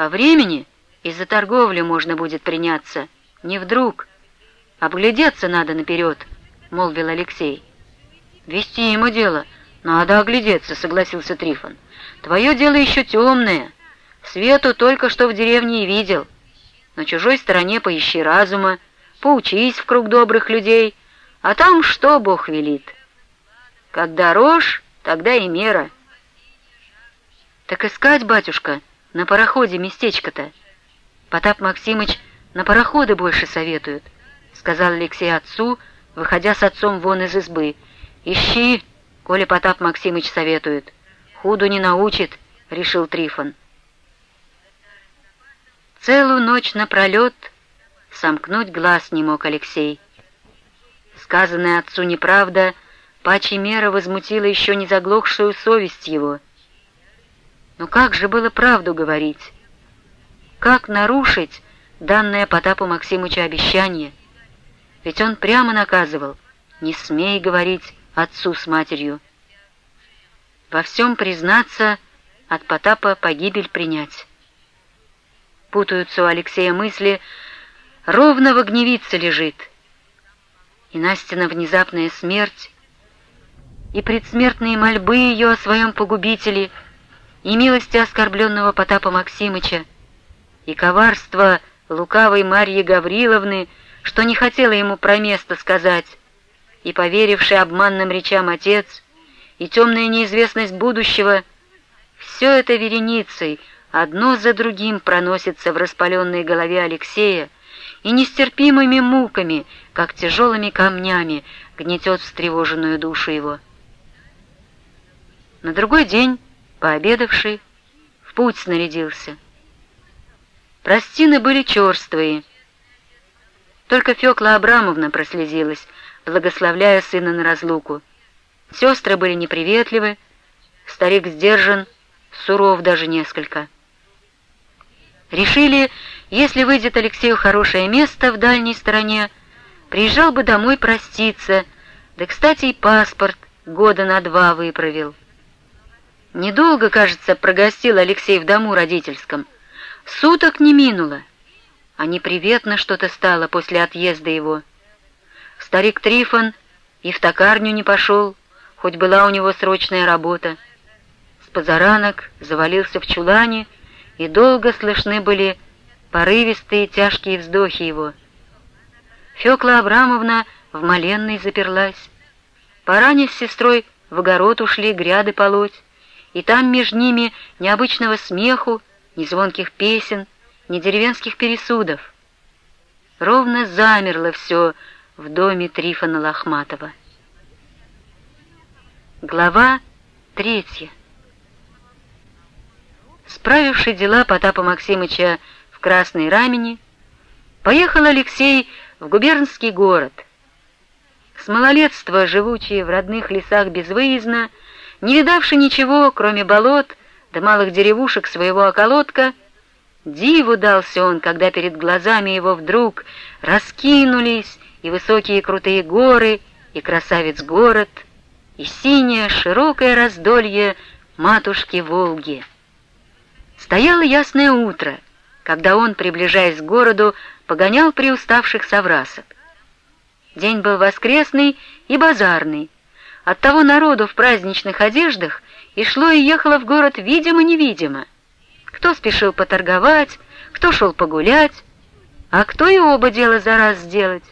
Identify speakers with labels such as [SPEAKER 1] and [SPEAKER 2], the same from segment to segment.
[SPEAKER 1] По времени и за торговлю можно будет приняться, не вдруг. Обглядеться надо наперед, — молвил Алексей. Вести ему дело, надо оглядеться, — согласился Трифон. Твое дело еще темное. Свету только что в деревне и видел. На чужой стороне поищи разума, поучись в круг добрых людей, а там что Бог велит. Когда рожь, тогда и мера. Так искать, батюшка, на пароходе местечко-то. Потап Максимыч на пароходы больше советует, сказал Алексей отцу, выходя с отцом вон из избы. Ищи, коли Потап Максимыч советует. Худу не научит, решил Трифон. Целую ночь напролет сомкнуть глаз не мог Алексей. Сказанная отцу неправда, паче мера возмутила еще не заглохшую совесть его. Но как же было правду говорить? Как нарушить данное Потапу Максимычу обещание? Ведь он прямо наказывал, не смей говорить отцу с матерью. Во всем признаться, от Потапа погибель принять. Путаются у Алексея мысли, ровно в огневице лежит. И Настина внезапная смерть, и предсмертные мольбы ее о своем погубителе, и милости оскорбленного Потапа Максимыча, и коварство лукавой Марьи Гавриловны, что не хотела ему про место сказать, и поверивший обманным речам отец, и темная неизвестность будущего, все это вереницей — одно за другим проносится в распаленной голове Алексея и нестерпимыми муками, как тяжелыми камнями, гнетет встревоженную душу его. На другой день, пообедавший, в путь снарядился. Простины были черствые. Только Фёкла Абрамовна прослезилась, благословляя сына на разлуку. Сестры были неприветливы, старик сдержан, суров даже несколько. Решили, если выйдет Алексею хорошее место в дальней стороне, приезжал бы домой проститься, да, кстати, и паспорт года на два выправил. Недолго, кажется, прогостил Алексей в дому родительском. Суток не минуло, а неприветно что-то стало после отъезда его. Старик Трифон и в токарню не пошел, хоть была у него срочная работа. С позаранок завалился в чулане, и долго слышны были порывистые тяжкие вздохи его. Фёкла Абрамовна в моленной заперлась. Паране с сестрой в огород ушли гряды полоть, и там между ними ни обычного смеху, ни звонких песен, ни деревенских пересудов. Ровно замерло все в доме Трифона Лохматова. Глава третья Справивший дела Потапа Максимыча в Красной Рамени, поехал Алексей в губернский город. С малолетства, живучий в родных лесах безвыездно, не видавший ничего, кроме болот да малых деревушек своего околотка, диву дался он, когда перед глазами его вдруг раскинулись и высокие крутые горы, и красавец город, и синее широкое раздолье матушки Волги. Стояло ясное утро, когда он, приближаясь к городу, погонял приуставших соврасов. День был воскресный и базарный. Оттого народу в праздничных одеждах и шло и ехало в город видимо-невидимо. Кто спешил поторговать, кто шел погулять, а кто и оба дела за раз сделать.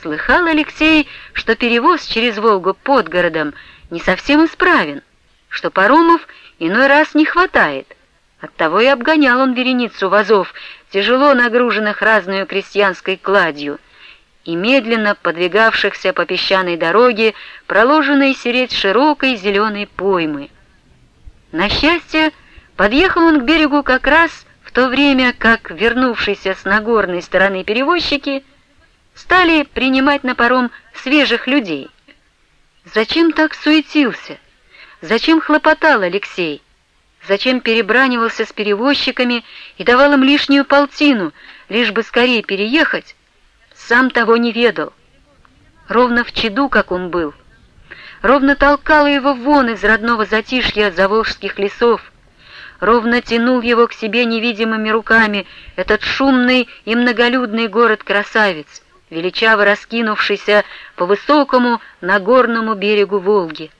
[SPEAKER 1] Слыхал Алексей, что перевоз через Волгу под городом не совсем исправен, что паромов иной раз не хватает — Оттого и обгонял он вереницу вазов, тяжело нагруженных разную крестьянской кладью, и медленно подвигавшихся по песчаной дороге, проложенной сереть широкой зеленой поймы. На счастье, подъехал он к берегу как раз в то время, как вернувшиеся с нагорной стороны перевозчики стали принимать на паром свежих людей. Зачем так суетился? Зачем хлопотал Алексей? зачем перебранивался с перевозчиками и давал им лишнюю полтину, лишь бы скорее переехать, сам того не ведал. Ровно в чаду, как он был, ровно толкало его вон из родного затишья заволжских лесов, ровно тянул его к себе невидимыми руками этот шумный и многолюдный город-красавец, величаво раскинувшийся по высокому Нагорному берегу Волги.